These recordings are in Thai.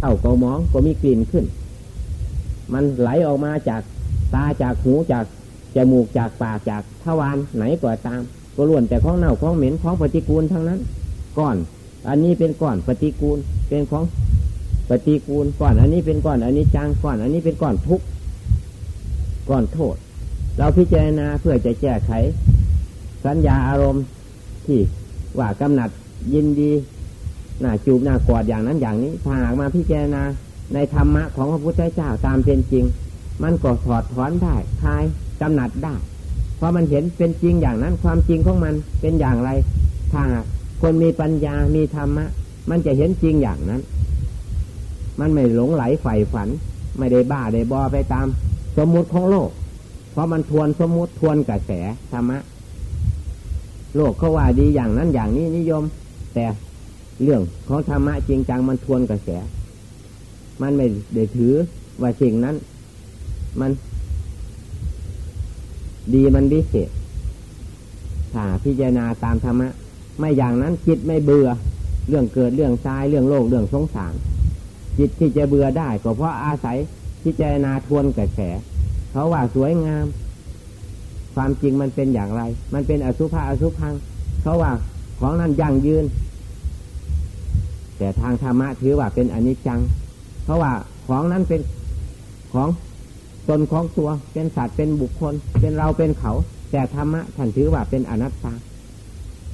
เต้าก็มองก็มีกลิ่นขึ้น มันไหลออกมาจากตาจากหูจากจมูกจากปากจากทวารไหนก็ตาม ก็ล้วนแต่ของเน่าของเหม็นของปฏิกูลทั้งนั้นก้อน อันนี้เป็นก้อนปฏิกูลเป็นของปฏิกูลก้อน อันนี้เป็นก้อน อันนี้จังก้อน อันนี้เป็นก้อนทุกก้อนโทษ เราพิจารณาเพื่อจะแก้ไข สัญญาอารมณ์ที่ว่ากำหนัดยินดี หน้าจูบหน้ากอดอย่างนั้นอย่างนี้ถ้าหากมาพิจารณาในธรรมะของพระพุทธเจ้าตามเป็นจริง มันก็ถอดถอนได้คลายกำหนัดได้เพราะมันเห็นเป็นจริงอย่างนั้นความจริงของมันเป็นอย่างไร ถ้าคนมีปัญญามีธรรมะ มันจะเห็นจริงอย่างนั้น มันไม่หลงไหลใฝ่ฝัน ไม่ได้บ้าได้บอไปตาม สมมุติของโลก เพราะมันทวนสมมุติทวนกระแสธรรมะ โลกเขาว่าดีอย่างนั้นอย่างนี้นิยม แต่ เรื่องของธรรมะจริงจังมันทวนกระแส มันไม่ได้ถือว่าสิ่งนั้น มัน ดีมันวิเศษถ้าพิจารณาตามธรรมะ ไม่อย่างนั้นจิตไม่เบื่อ เรื่องเกิดเรื่องตายเรื่องโลกเรื่องสงสาร จิตที่จะเบื่อได้ก็เพราะอาศัยพิจารณาทวนกระแสเขาว่าสวยงาม ความจริงมันเป็นอย่างไร มันเป็นอสุภะอสุพังเขาว่าของนั้นยั่งยืน แต่ทางธรรมะถือว่าเป็นอนิจจัง เพราะว่าของนั้นเป็นของตนของตัวเป็นสัตว์เป็นบุคคล เป็นเราเป็นเขา แต่ธรรมะท่านถือว่าเป็นอนัตตา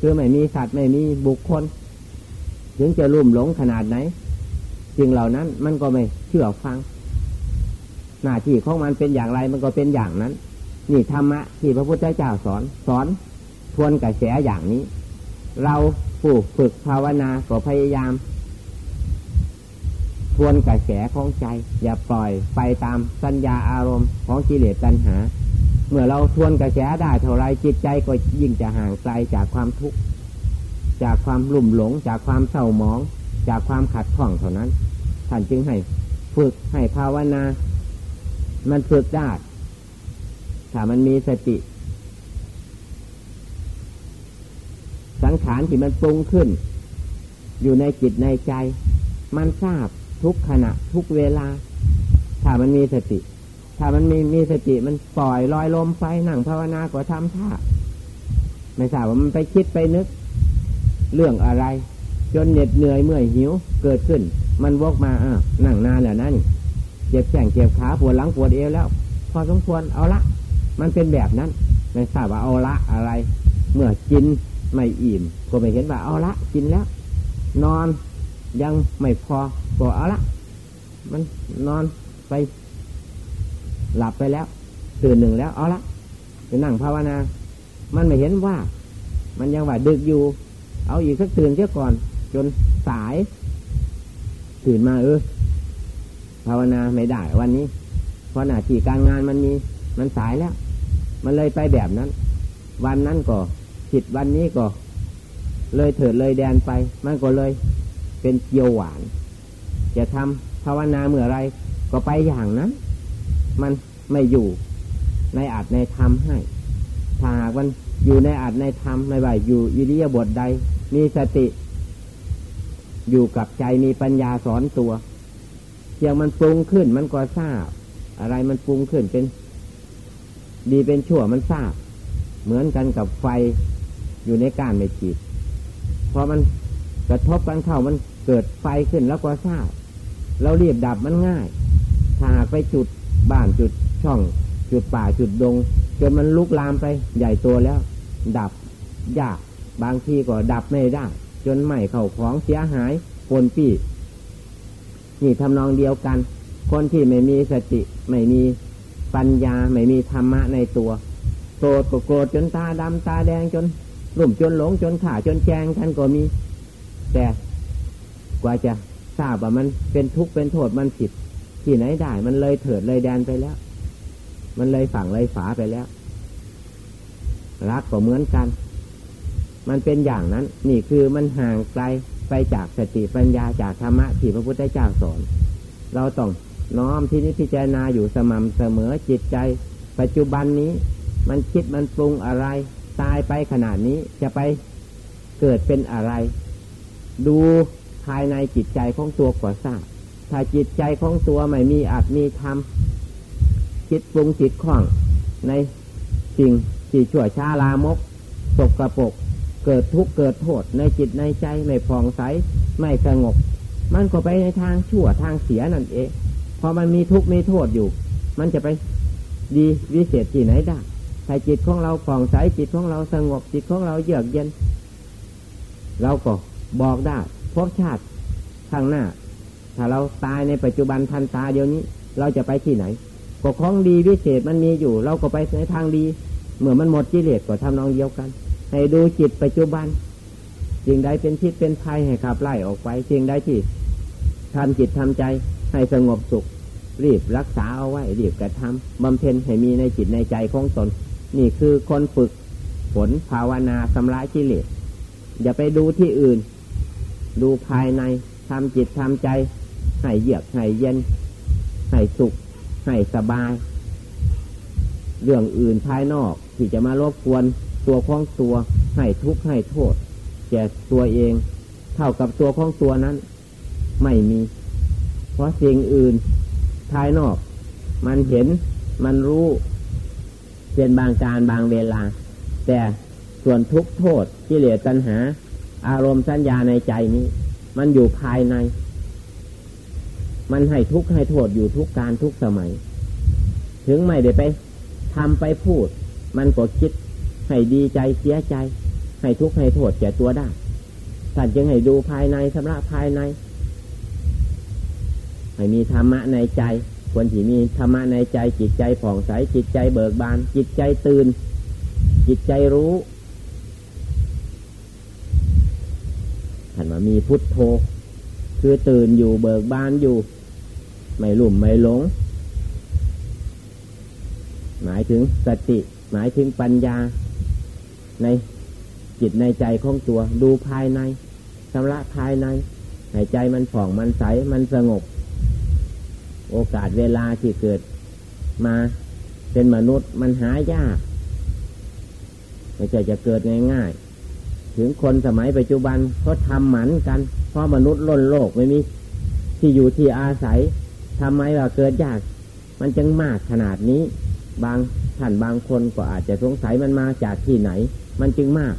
คือไม่มีสัตว์ไม่มีบุคคล ถึงจะลุ่มหลงขนาดไหนสิ่งเหล่านั้นมันก็ไม่เชื่อฟัง หน้าที่ของมันเป็นอย่างไรมันก็เป็นอย่างนั้น นี่ธรรมะที่พระพุทธเจ้าสอน สอนทวนกระแสอย่างนี้ เราผู้ฝึกภาวนาก็พยายาม ทวนกระแสของใจ อย่าปล่อยไปตามสัญญาอารมณ์ของกิเลสตัณหา เมื่อเราทวนกระแสได้เท่าไรจิตใจก็ยิ่งจะห่างไกลจากความทุกข์จากความลุ่มหลง จากความเศร้าหมอง จากความขัดข้องเท่านั้น ท่านจึงให้ฝึกให้ภาวนา มันฝึกได้ถ้ามันมีสติ สังขารที่มันปรุงขึ้น อยู่ในจิตในใจ มันทราบ ทุกขณะ ทุกเวลา ถ้ามันมีสติ ถ้ามันมีมีสติมันปล่อยลอยลมไปนั่งภาวนาก็ทำท่าไม่ทราบว่ามันไปคิดไปนึก เรื่องอะไร จนเหน็ดเหนื่อยเมื่อยหิว เกิดขึ้น มันวกมาอ่านั่งนานแล้วนั่นเจ็บแข้งเจ็บขาปวดหลังปวดเอวแล้ว พอสมควรเอาละ มันเป็นแบบนั้น ไม่ทราบว่าเอาละอะไร เมื่อกินไม่อิ่มก็ไม่เห็นว่าเอาละกินแล้ว นอนยังไม่พอ ก็เอาละมันนอนไปหลับไปแล้ว ตื่นหนึ่งแล้วเอาละไปนั่งภาวนา มันไม่เห็นว่า มันยังว่าดึกอยู่ เอาอีกสักตื่นเสียก่อน จนสาย ตื่นมาเออภาวนาไม่ได้วันนี้ เพราะหน้าที่การงานมันมีมันสายแล้ว มันเลยไปแบบนั้น วันนั้นก็ผิดวันนี้ก็ เลยเถิดเลยแดนไป มันก็เลยเป็นเกียวหวาน จะทำภาวนาเมื่อไรก็ไปอย่างนั้น มันไม่อยู่ในอาจในธรรมให้ ถ้าหากมันอยู่ในอาจในธรรมไม่ว่าอยู่อิริยาบถใด มีสติ อยู่กับใจมีปัญญาสอนตัวเพียงมันปรุงขึ้นมันก็ทราบ อะไรมันปรุงขึ้นเป็น ดีเป็นชั่วมันทราบ เหมือนกันกับไฟอยู่ในก้านไม่จีบพอมันกระทบกันเข้ามันเกิดไฟขึ้นแล้วก็ทราบ เราเรียบดับมันง่าย ถ้าหากไปจุดบ้านจุดช่อง จุดป่าจุดดงจนมันลุกลามไปใหญ่ตัวแล้ว ดับยากบางทีก็ดับไม่ได้ จนไหม้เข่าของเสียหายปนปี้นี่ทำนองเดียวกัน คนที่ไม่มีสติ ไม่มีปัญญา ไม่มีธรรมะในตัวโกรธก็โกรธจนตาดำตาแดงจนรุ่มจนหลงจนขาจนแจงกันก็มี แต่กว่าจะ ทราบว่ามันเป็นทุกข์เป็นโทษมันผิดที่ไหนได้ มันเลยเถิดเลยแดนไปแล้ว มันเลยฝั่งเลยฝาไปแล้ว รักก็เหมือนกัน มันเป็นอย่างนั้น นี่คือมันห่างไกลไปจากสติปัญญาจากธรรมะที่พระพุทธเจ้าสอน เราต้องน้อมที่นี้พิจารณาอยู่สม่ำเสมอจิตใจ ปัจจุบันนี้ มันคิดมันปรุงอะไร ตายไปขนาดนี้จะไปเกิดเป็นอะไร ดู ภายในจิตใจของตัวก่อทราบถ้าจิตใจของตัวไม่มีอาจมีธรรมคิดปรุงจิตข้องในสิ่งที่ชั่วช้าลามกสกกระปก เกิดทุกข์เกิดโทษในจิตในใจไม่ผ่องใสไม่สงบ มันก็ไปในทางชั่วทางเสียนั่นเองพอมันมีทุกข์มีโทษอยู่ มันจะไปดีวิเศษที่ไหนได้ถ้าจิตของเราผ่องใสจิตของเราสงบจิตของเราเยือกเย็น เราก็บอกได้ พบชาติข้างหน้า ถ้าเราตายในปัจจุบันทันตาเดียวนี้ เราจะไปที่ไหนก็ของดีวิเศษมันมีอยู่ เราก็ไปในทางดีเมื่อมันหมดกิเลสก็ทำนองเดียวกัน ให้ดูจิตปัจจุบันสิ่งใดเป็นทิศเป็นภัยให้ขับไล่ออกไปสิ่งใดที่ทำจิตทำใจให้สงบสุข รีบรักษาเอาไว้รีบกระทำบำเพ็ญให้มีในจิตในใจของตน นี่คือคนฝึกฝนภาวนาสำระกิเลสอย่าไปดูที่อื่น ดูภายในทำจิตทำใจ ให้เยือกให้เย็น ให้สุข ให้สบาย เรื่องอื่นภายนอกที่จะมารบกวนตัวของตัว ให้ทุกข์ให้โทษแก่ตัวเอง เท่ากับตัวของตัวนั้น ไม่มี เพราะสิ่งอื่นภายนอก มันเห็นมันรู้เป็นบางการบางเวลา แต่ส่วนทุกโทษกิเลสตัณหา อารมณ์สัญญาในใจนี้ มันอยู่ภายใน มันให้ทุกข์ให้โทษอยู่ทุกการทุกสมัย ถึงไม่ได้ไปทำไปพูด มันก็คิด ให้ดีใจเสียใจ ให้ทุกข์ให้โทษแก่ตัวได้ท่านจึงให้ดูภายในสำระภายใน ให้มีธรรมะในใจคนที่มีธรรมะในใจจิตใจผ่องใสจิตใจเบิกบาน จิตใจตื่น จิตใจรู้ ท่านว่ามีพุทโธ คือตื่นอยู่เบิกบานอยู่ ไม่ลุ่มไม่หลง หมายถึงสติ หมายถึงปัญญา ในจิตในใจของตัว ดูภายในชำระภายในหายใจมันผ่องมันใสมันสงบ โอกาสเวลาที่เกิดมาเป็นมนุษย์มันหายากไม่ใช่จะเกิดง่าย ถึงคนสมัยปัจจุบันเขาทำหมันกัน เพราะมนุษย์ล้นโลกไม่มีที่อยู่ที่อาศัยทำไมว่าเกิดยาก มันจึงมากขนาดนี้ บางท่านบางคนก็อาจจะสงสัยมันมาจากที่ไหน มันจึงมาก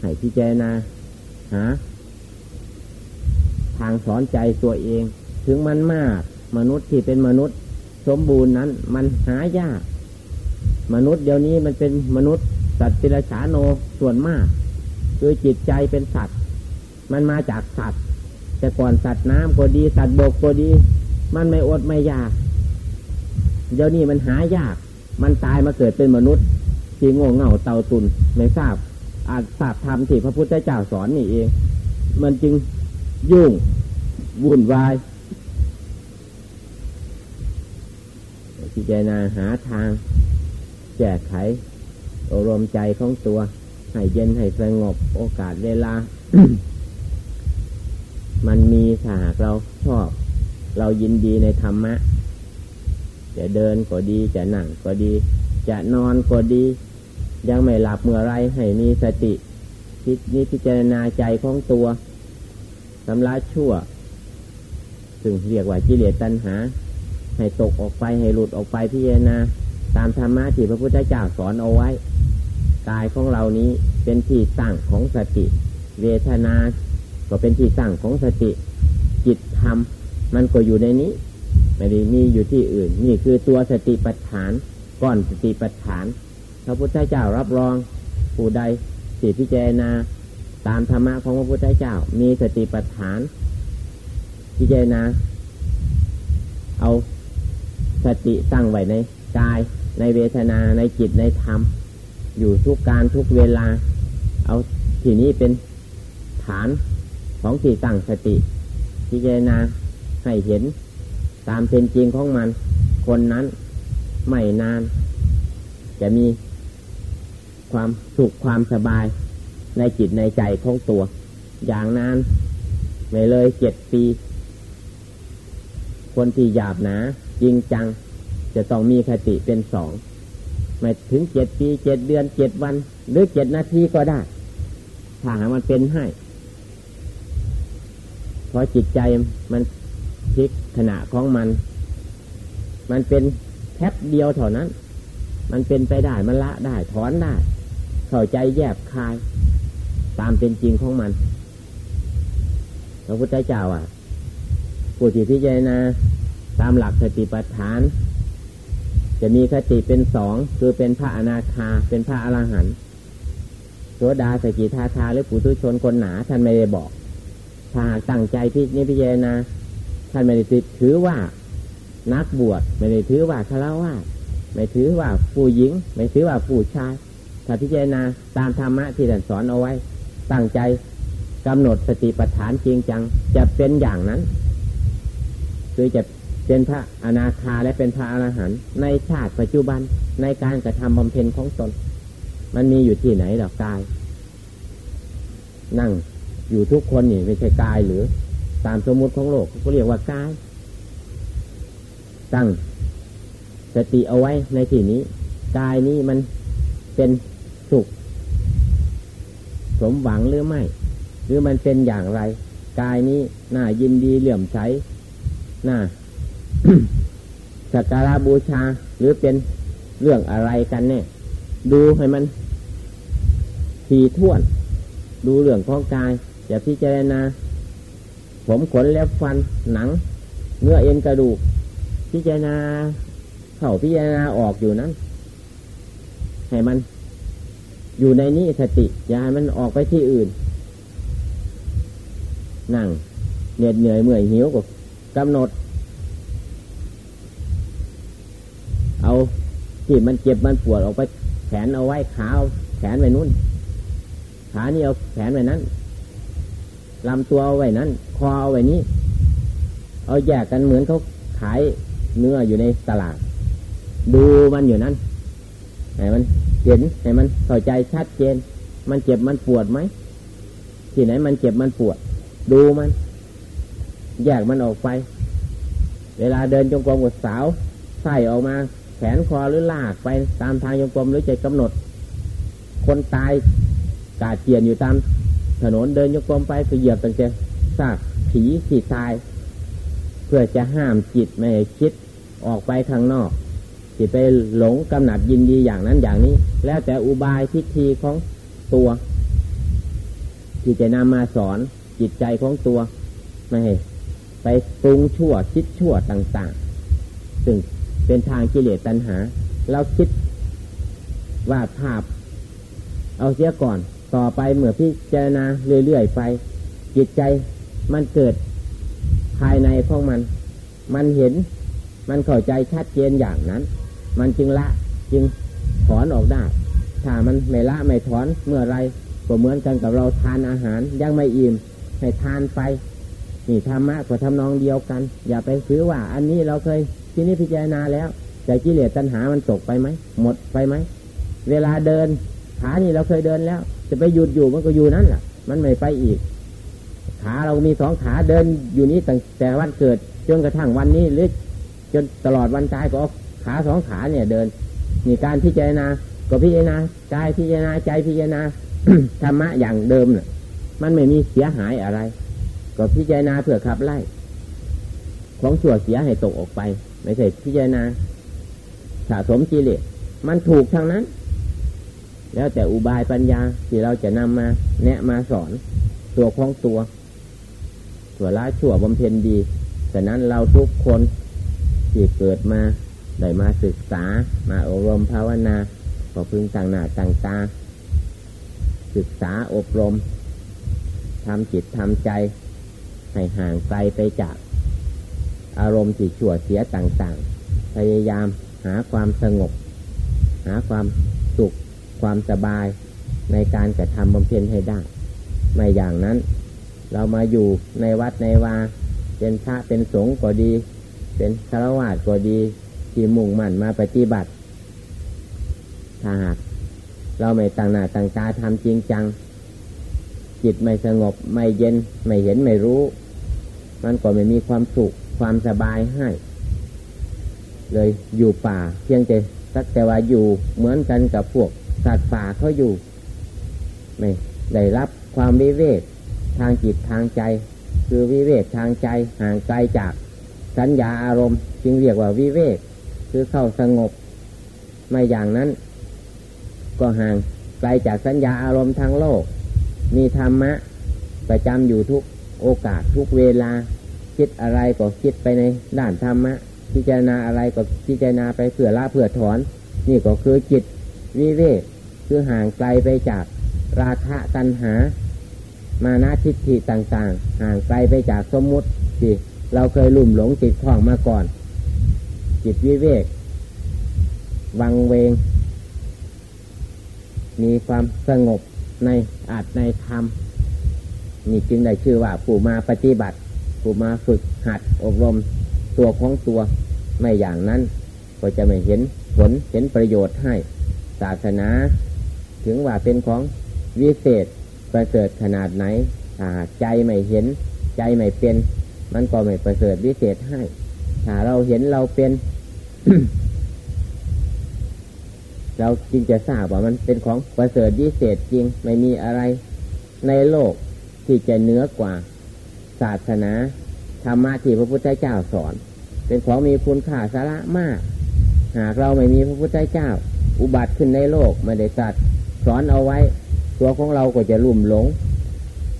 ให้พิจารณาหาทางสอนใจตัวเอง ถึงมันมาก มนุษย์ที่เป็นมนุษย์ สมบูรณ์นั้น มันหายาก มนุษย์เดี๋ยวนี้มันเป็นมนุษย์ สัตว์ปิรฉาโนส่วนมาก คือจิตใจเป็นสัตว์ มันมาจากสัตว์ แต่ก่อนสัตว์น้ำก็ดี สัตว์บกก็ดี มันไม่อดไม่ยาก เดี๋ยวนี้มันหายาก มันตายมาเกิดเป็นมนุษย์ที่โง่เง่าเต่าตุนไม่ทราบอาจทราบธรรมที่พระพุทธเจ้าสอนนี่เอง มันจึงยุ่งวุ่นวายพิจารณาหาทาง แก้ไข อารมณ์ใจของตัว ให้เย็นให้สงบโอกาสเวลา มันมีสหากเราชอบ เรายินดีในธรรมะ จะเดินก็ดีจะนั่งก็ดี จะนอนก็ดี ยังไม่หลับเมื่อไรให้มีสติคิดนี้พิจารณาใจของตัวสำลักชั่ว ซึ่งเรียกว่ากิเลสตัณหา ให้ตกออกไปให้หลุดออกไปพิจารณาตามธรรมะที่พระพุทธเจ้าสอนเอาไว้ กายของเรานี้เป็นที่ตั้งของสติ เวทนา ก็เป็นที่ตั้งของสติ จิตธรรม มันก็อยู่ในนี้ไม่ได้มีอยู่ที่อื่น นี่คือตัวสติปัฏฐานก้อนสติปัฏฐานพระพุทธเจ้ารับรองผู้ใดสิพิจารณาตามธรรมะของพระพุทธเจ้า มีสติปัฏฐาน พิจารณาเอาสติตั้งไว้ในกายในเวทนาในจิตในธรรม อยู่ทุกการทุกเวลา เอาที่นี้เป็นฐานของที่ตั้งสติ พิจารณาให้เห็น ตามเป็นจริงของมัน คนนั้นไม่นาน จะมีความสุขความสบายในจิตในใจของตัว อย่างนานไม่เลยเจ็ดปี คนที่หยาบหนาจริงจัง จะต้องมีคติเป็นสอง ไม่ถึงเจ็ดปีเจ็ดเดือนเจ็ดวัน หรือเจ็ดนาทีก็ได้ ถ้าหามันเป็นให้เพราะจิตใจมันพลิกขณะของมัน มันเป็นแค่เดียวเท่านั้น มันเป็นไปได้มันละได้ถอนได้ เข้าใจแยบคาย ตามเป็นจริงของมันพระพุทธเจ้าอะผู้ที่พิจารณาตามหลักสติปัฏฐาน จะมีคติเป็นสองคือเป็นพระอนาคาเป็นพระอรหันต์โสดาสกิทาคาหรือปุถุชนคนหนาท่านไม่ได้บอก ถ้าหากตั้งใจพิจิพิจารณาท่านไม่ได้ถือว่านักบวชไม่ได้ถือว่าคารวะไม่ถือว่าผู้หญิง ไม่ถือว่าผู้ชายถ้าพิจารณาตามธรรมะที่ท่านสอนเอาไว้ ตั้งใจกำหนดสติปัฏฐานจริงจัง จะเป็นอย่างนั้น คือจะ เป็นพระอนาคาและเป็นพระอรหันต์ในชาติปัจจุบันในการกระทำบำเพ็ญของตน มันมีอยู่ที่ไหนหรอกาย นั่งอยู่ทุกคนนี่ไม่ใช่กายหรือตามสมมุติของโลกเขาเรียกว่ากาย ตั้งสติเอาไว้ในที่นี้ กายนี้มันเป็นสุข สมหวังหรือไม่ หรือมันเป็นอย่างไร กายนี้น่ายินดีเหลื่อมใสน่า สักการะบูชาหรือเป็นเรื่องอะไรกันเนี่ย ดูให้มันทีท่วน ดูเรื่องของกาย อย่าพิจารณา ผมขนเล็บฟันหนัง เนื้อเอ็นกระดูก พิจารณา เข้าพิจารณาออกอยู่นั้นให้มัน อยู่ในนี้สติ อย่าให้มันออกไปที่อื่น นั่งเหน็ดเหนื่อยเมื่อยหิวก็กำหนด เอา ที่มันเจ็บมันปวดออกไปแขนเอาไว้ขาเอาแขนไว้นู้นขานี่เอาแขนไว้นั้นลำตัวเอาไว้นั้น คอเอาไว้นี้ เอาแยกกันเหมือนเขาขายเนื้ออยู่ในตลาด ดูมันอยู่นั้นให้มันเห็นให้มันเข้าใจชัดเจน มันเจ็บมันปวดไหมที่ไหนมันเจ็บมันปวด ดูมัน แยกมันออกไป เวลาเดินจงกรมกับสาวใส่ออกมา ขนคอหรือลากไปตามทางจงกรมหรือใจกำหนด คนตายกาดเกียนอยู่ตามถนนเดินโยกลมไปก็เหยียบตั้งแต่ซากผีขีดตาย เพื่อจะห้ามจิตไม่ให้คิดออกไปข้างนอกจิตไปหลงกำหนัดยินดีอย่างนั้นอย่างนี้ แล้วแต่อุบายทิฏฐิของตัว ที่จะนำมาสอนจิตใจของตัวไม่ให้ไปปรุงชั่วคิดชั่วต่าง ๆ ซึ่ง เป็นทางกิเลสตัณหา เราคิดว่าภาพ เอาเสียก่อน ต่อไปเมื่อพิจารณาเรื่อยๆไป จิตใจมันเกิดภายในของมัน มันเห็น มันเข้าใจชัดเจนอย่างนั้น มันจึงละจึงถอนออกได้ ถ้ามันไม่ละไม่ถอนเมื่อไรก็เหมือนกันกับเราทานอาหารยังไม่อิ่มให้ทานไป นี่ธรรมะก็ทำนองเดียวกัน อย่าไปซื้อว่า อันนี้เราเคย ที่นี้พิจารณาแล้วแต่กิเลสตัณหามันตกไปไหมหมดไปไหมเวลาเดินขานี่เราเคยเดินแล้ว จะไปหยุดอยู่มันก็อยู่นั่นแหละมันไม่ไปอีก ขาเรามีสองขาเดินอยู่นี้ตั้งแต่วันเกิดจนกระทั่งวันนี้หรือจนตลอดวันตายก็ขาสองขาเนี่ยเดินนี่การพิจารณาก็พิจารณากายพิจารณาใจพิจารณาธรรมะอย่างเดิมเนี่ยมันไม่มีเสียหายอะไร ก็พิจารณาเพื่อขับไล่ ของชั่วเสียให้ตกออกไป ไม่ใช่พิจารณาสะสมกิเลสมันถูกทางนั้น แล้วแต่อุบายปัญญาที่เราจะนำมา แนะมาสอนตัวของตัวตัวละชั่วบำเพ็ญดีแต่นั้นเราทุกคนที่เกิดมาได้มาศึกษา มาอบรมภาวนาก็พึงต่างหน้าต่างตา ศึกษาอบรมทำจิตทำใจ ให้ห่างไกลไปจาก อารมณ์ที่ชั่วเสียต่างๆ พยายามหาความสงบ หาความสุข ความสบายในการกระทำบำเพ็ญให้ได้ ไม่อย่างนั้น เรามาอยู่ในวัดในวา เป็นพระเป็นสงฆ์ก็ดี เป็นฆราวาสก็ดี ที่มุ่งมั่นมาปฏิบัติ ถ้าหากเราไม่ต่างหน้าต่างตาทำจริงจัง จิตไม่สงบไม่เย็นไม่เห็นไม่รู้ มันก็ไม่มีความสุข ความสบายให้ เลยอยู่ป่า เพียงแต่สักแต่ว่าอยู่เหมือนกันกับพวกสัตว์ป่าเขาอยู่ ไม่ได้รับความวิเวกทางจิตทางใจ คือวิเวกทางใจห่างไกลจากสัญญาอารมณ์ จึงเรียกว่าวิเวกคือเข้าสงบ ไม่อย่างนั้น ก็ห่างไกลจากสัญญาอารมณ์ทางโลก มีธรรมะ ประจำอยู่ทุกโอกาสทุกเวลา คิดอะไรก็คิดไปในด้านธรรมะพิจารณาอะไรก็พิจารณาไปเผื่อละเผื่อถอน นี่ก็คือจิตวิเวกคือห่างไกลไปจากราคะตัณหา มานาทิฏฐิต่างๆ ห่างไกลไปจากสมมุติที่เราเคยลุ่มหลงจิตคล้องมาก่อน จิตวิเวก วังเวง มีความสงบในอาจในธรรมนี่จึงได้ชื่อว่าผู้มาปฏิบัติ ผู้มาฝึกหัดอบรมตัวของตัว ไม่อย่างนั้น ก็จะไม่เห็นผลเห็นประโยชน์ให้ศาสนา ถึงว่าเป็นของวิเศษประเสริฐขนาดไหนถ้าใจไม่เห็น ใจไม่เป็น มันก็ไม่ประเสริฐวิเศษให้ ถ้าเราเห็นเราเป็น เราจริงจะทราบว่ามันเป็นของประเสริฐวิเศษจริง ไม่มีอะไร ในโลกที่จะเหนือกว่า ศาสนาธรรมะที่พระพุทธเจ้าสอน เป็นของมีคุณค่าสาระมาก หากเราไม่มีพระพุทธเจ้า อุบัติขึ้นในโลกไม่ได้สัตว์สอนเอาไว้ ตัวของเราก็จะลุ่มหลง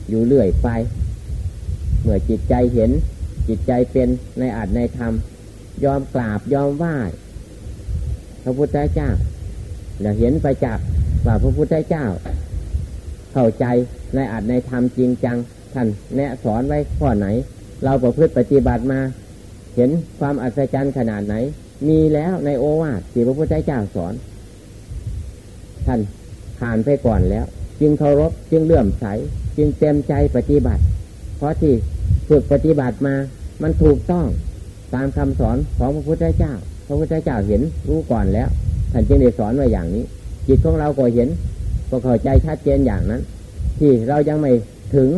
อยู่เรื่อยไป เมื่อจิตใจเห็น จิตใจเป็นในอาจในธรรม ยอมกราบยอมไหว้พระพุทธเจ้าแล้วเห็นไปจากว่าพระพุทธเจ้า เข้าใจในอาจในธรรมจริงจัง ท่านแนะสอนไว้ข้อไหน เราประพฤติปฏิบัติมา เห็นความอัศจรรย์ขนาดไหน มีแล้วในโอวาทที่พระพุทธเจ้าสอน ท่านผ่านไปก่อนแล้ว จึงเคารพจึงเลื่อมใส จึงเต็มใจปฏิบัติ เพราะที่ฝึกปฏิบัติมามันถูกต้องตามคำสอนของพระพุทธเจ้า พระพุทธเจ้าเห็นรู้ก่อนแล้ว ท่านจึงได้สอนไว้อย่างนี้ จิตของเราก็เห็นก็เข้าใจชัดเจนอย่างนั้น ที่เรายังไม่ถึง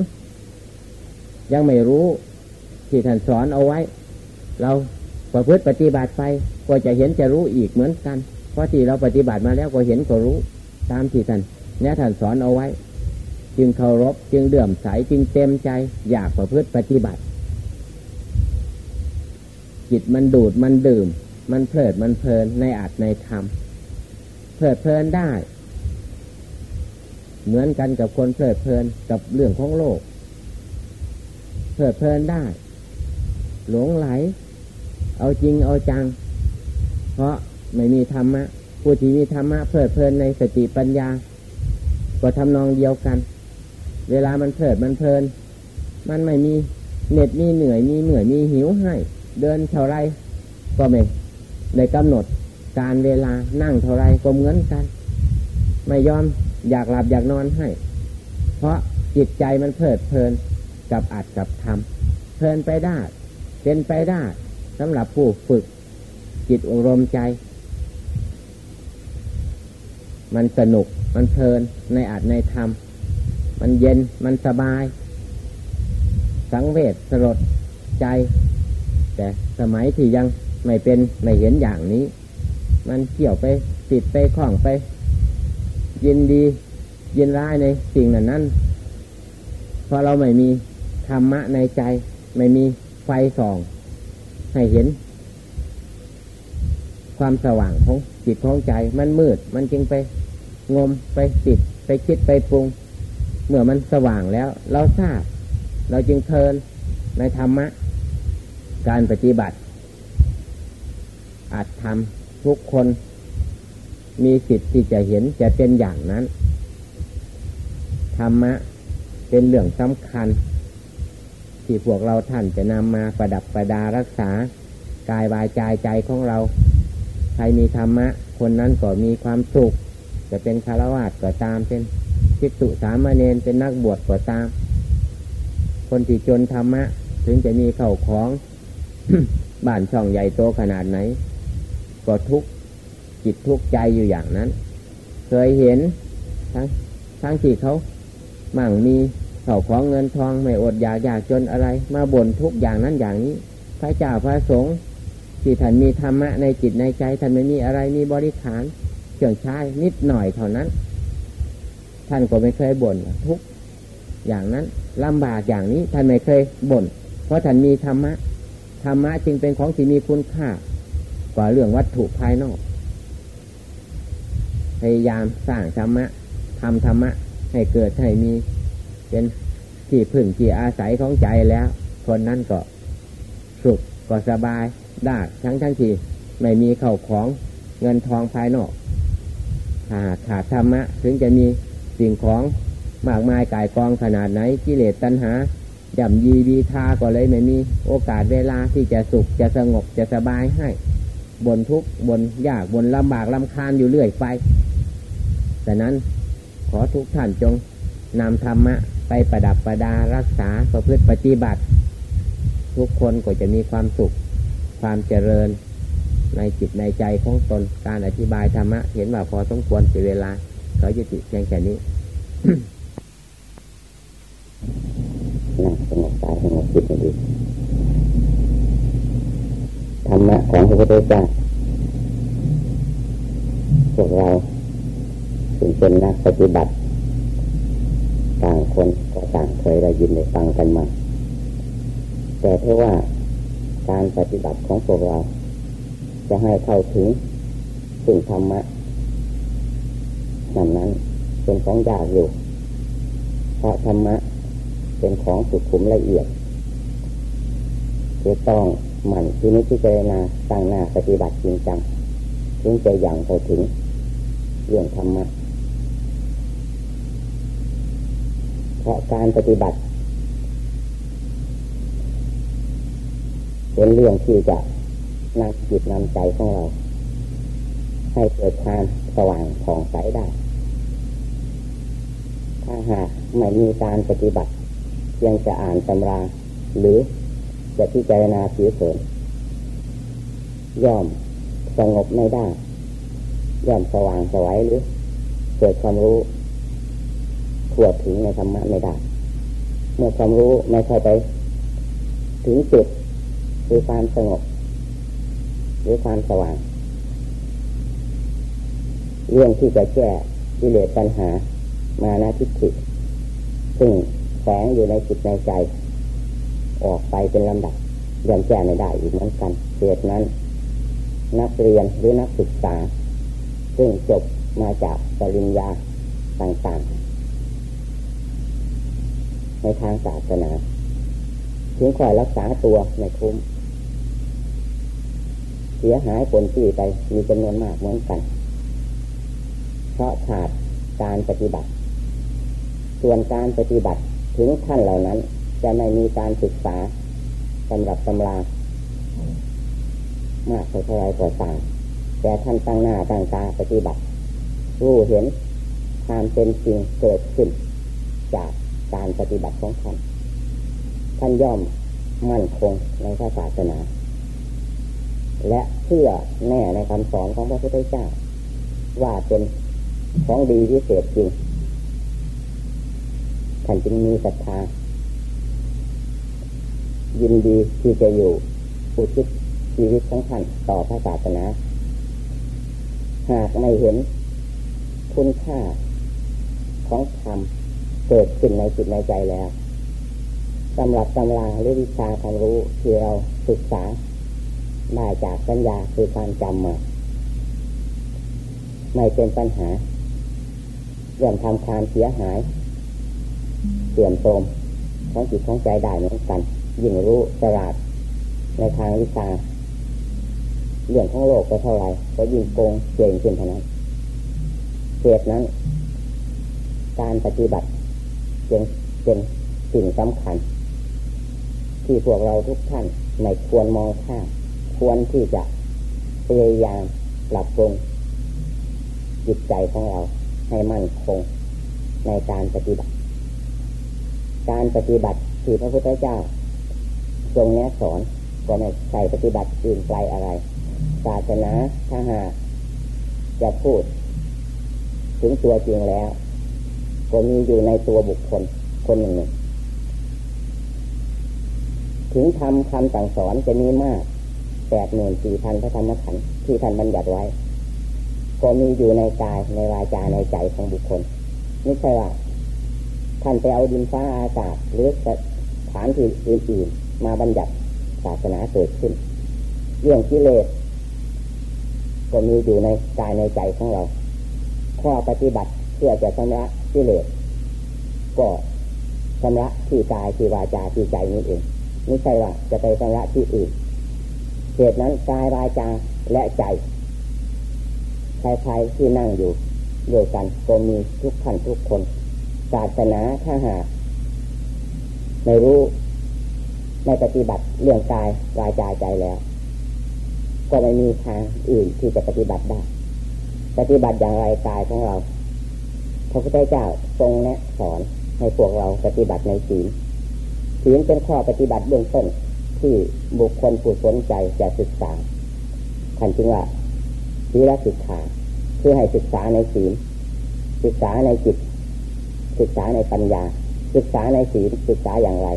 ยังไม่รู้ที่ท่านสอนเอาไว้ เราประพฤติปฏิบัติไปก็จะเห็นจะรู้อีกเหมือนกัน เพราะที่เราปฏิบัติมาแล้วก็เห็นก็รู้ตามที่ท่านแนะท่านสอนเอาไว้ จึงเคารพจึงเดื่อมใสจึงเต็มใจ อยากประพฤติปฏิบัติ จิตมันดูดมันดื่ม มันเพลิดมันเพลินในอัดในธรรมเพลิดเพลินได้ เหมือนกันกับคนเพลิดเพลินกับเรื่องของโลก เพลิดเพลินได้ หลงไหล เอาจริงเอาจัง เพราะไม่มีธรรมะผู้ที่มีธรรมะเพลิดเพลินในสติปัญญา ก็ทำนองเดียวกัน เวลามันเพลิดมันเพลิน มันไม่มีเหน็ดมีเหนื่อยมีเหนื่อยมีหิวให้ เดินเท่าไรก็ไม่ได้กำหนดการเวลานั่งเท่าไรก็เหมือนกัน ไม่ยอมอยากหลับอยากนอนให้ เพราะจิตใจมันเพลิดเพลิน กับอัดกับทำเพลินไปได้ เป็นไปได้สำหรับผู้ฝึก จิตอบรมใจ มันสนุกมันเพลินในอาจในธรรม มันเย็นมันสบาย สังเวชสลดใจ แต่สมัยที่ยังไม่เป็นไม่เห็นอย่างนี้ มันเกี่ยวไปติดไปคล้องไป ยินดียินร้ายในสิ่งนั้นนั้นพอเราไม่มี รรมะในใจ ไม่มีไฟส่อง ให้เห็น ความสว่างของจิตของใจ มันมืด มันจึงไปงมไปติด ไปคิดไปปรุง เมื่อมันสว่างแล้ว เราทราบ เราจึงเทินในธรรมะ การปฏิบัติ อาจทำทุกคน มีสิทธิ์ที่จะเห็นจะเป็นอย่างนั้น ธรรมะเป็นเรื่องสำคัญ ที่พวกเราท่านจะนำมาประดับประดารักษากายวายใจใจของเรา ใครมีธรรมะ คนนั้นก็มีความสุข จะเป็นคารวะก็ตาม เป็นทิฏฐุสามเณรเป็นนักบวชก็ตาม คนที่จนธรรมะ ถึงจะมีเข่าของบ้านช่องใหญ่โตขนาดไหน ก็ทุกจิตทุกใจอยู่อย่างนั้น เคยเห็นทั้งทั้งที่เขามั่งมี เข่าของเงินทองไม่อดอยากอยากจนอะไร มาบ่นทุกอย่างนั้นอย่างนี้ พระเจ้าพระสงฆ์ที่ท่านมีธรรมะในจิตในใจท่านไม่มีอะไรมีบริขารเครื่องใช้นิดหน่อยเท่านั้น ท่านก็ไม่เคยบ่นทุกอย่างนั้นลำบากอย่างนี้ท่านไม่เคยบ่น เพราะท่านมีธรรมะธรรมะจึงเป็นของที่มีคุณค่า กว่าเรื่องวัตถุภายนอก พยายามสร้างธรรมะทำธรรมะให้เกิดให้มี เป็นที่พึ่งที่อาศัยของใจแล้ว คนนั้นก็สุขก็สบายได้ทั้งทั้งที่ไม่มีเข่าของเงินทองภายนอกขาดขาดธรรมะ ถึงจะมีสิ่งของมากมายกายกองขนาดไหนกิเลสตัณหาย่ำยีวีทาก็เลยไม่มีโอกาสเวลาที่จะสุขจะสงบจะสบายให้บนทุกบนยากบนลำบากลำคาญอยู่เรื่อยไปแต่นั้นขอทุกท่านจงนำธรรมะ ไปประดับประดารักษาประพฤติปฏิบัติ ทุกคนก็จะมีความสุข ความเจริญในจิตในใจของตนการอธิบายธรรมะ เห็นว่าพอสมควรเสียเวลาเขาจะติเพียงแค่นี้นั่งสงบกายสงบจิตดีธรรมะของพระพุทธเจ้าพวกเราถึงเป็นนักปฏิบัติ ต่างคนก็ต่างเคยได้ยินได้ฟังกันมา แต่เท่าว่าการปฏิบัติของพวกเรา จะให้เข้าถึงสิ่งธรรมะนั้นนั้นเป็นของยากอยู่ เพราะธรรมะเป็นของสุขุมละเอียดจะต้องหมั่นที่นิพพิจารณาตั้งหน้าปฏิบัติจริงจังถึงจะยังไปถึงเรื่องธรรมะ เพราะการปฏิบัติ เป็นเรื่องที่จะนำจิตนำใจของเรา ให้เกิดความสว่างผ่องใสได้ ถ้าหากไม่มีการปฏิบัติพียงจะอ่านตำรา หรือจะพิจารณาผิวเผินย่อมสงบไม่ได้ ย่อมสว่างสวัยหรือ เกิดความรู้ ทั่วถึงในธรรมะไม่ได้ เมื่อความรู้ไม่เข้าไป ถึงจุดคือความสงบหรือความสว่าง เรื่องที่จะแก้กิเลสปัญหามานาทิฏฐิซึ่งแฝงอยู่ในจิตในใจ ออกไปเป็นลำดับเรียนแก้ไม่ได้อีกเหมือนกันเหตุนั้น นักเรียนหรือนักศึกษา ซึ่งจบมาจากปริญญาต่างๆ ในทางศาสนาถึงคอยรักษาตัวในคุ้มเสียหายผลที่ไปมีจำนวนมากเหมือนกัน เพราะขาดการปฏิบัติ ส่วนการปฏิบัติถึงท่านเหล่านั้น จะไม่มีการศึกษาสำหรับตำรามากเท่าไรก็ต่ามแต่ท่านตั้งหน้าตั้งตาปฏิบัติ รู้เห็นความเป็นจริงเกิดขึ้น จาก การปฏิบัติของท่าน ท่านย่อมมั่นคงในพระศาสนา และเชื่อแน่ในคำสอนของพระพุทธเจ้า ว่าเป็นของดีพิเศษจริง ท่านจึงมีศรัทธายินดีที่จะอยู่อุทิศชีวิตของท่านต่อพระศาสนา หากไม่เห็นคุณค่าของธรรม เกิดขึ้นในจิตในใจแล้วตำหรับตำราหรือวิชาความรู้ที่เราศึกษาได้จากสัญญาคือการจำมาไม่เป็นปัญหาเรื่องทำความเสียหายเสื่อมโทรมของจิตของใจได้เหมือนกัน ยิ่งรู้สลาดในทางวิชาเรื่องของโลกก็เท่าไรก็ยิ่งโกงเก่งขึ้นเท่านั้นเหตุนั้น การปฏิบัติ จึงเป็นสิ่งสำคัญ ที่พวกเราทุกท่านไม่ควรมองข้ามควรที่จะพยายามปรับปรุงจิตใจของเราให้มั่นคงในการปฏิบัติ การปฏิบัติที่พระพุทธเจ้า ทรงแนะสอนก็ไม่ใช่ปฏิบัติอื่นไกลอะไร ศาสนาถ้าหาจะพูด ถึงตัวจริงแล้ว ก็มีอยู่ในตัวบุคคลคนหนึ่งหนึ่งถึงทำคำสั่งสอนจะมีมากแปดหมื่นสี่พันพระธรรมขันธ์ที่ท่านบัญญัติไว้ ก็มีอยู่ในกายในวาจาในใจของบุคคลไม่ใช่ว่าท่านไปเอาดินฟ้าอากาศหรือสถานที่อื่นๆมาบัญญัติศาสนาเกิดขึ้น เรื่องกิเลสก็มีอยู่ในกายในใจของเรา ข้อปฏิบัติเพื่อจะชำระ กิเลสก็ชำระที่กายที่วาจาที่ใจนี้เองไม่ใช่ว่าจะไปชำระที่อื่นเหตุนั้นกายวาจาและใจใครๆที่นั่งอยู่ด้วยกันก็มีทุกท่านทุกคนศาสนาถ้าหากไม่รู้ไม่ปฏิบัติเรื่องกายวาจาใจแล้ว ก็ไม่มีทางอื่นที่จะปฏิบัติได้ ปฏิบัติอย่างไรกายของเรา พระพุทธเจ้าทรงแนะสอนให้พวกเราปฏิบัติในศีลศีลเป็นข้อปฏิบัติเบื้องต้นที่บุคคลผู้สนใจจะศึกษาขันจึงว่าศีลศึกษาคือให้ศึกษาในศีลศึกษาในจิต ศึกษาในปัญญา ศึกษาในศีลศึกษาอย่างไร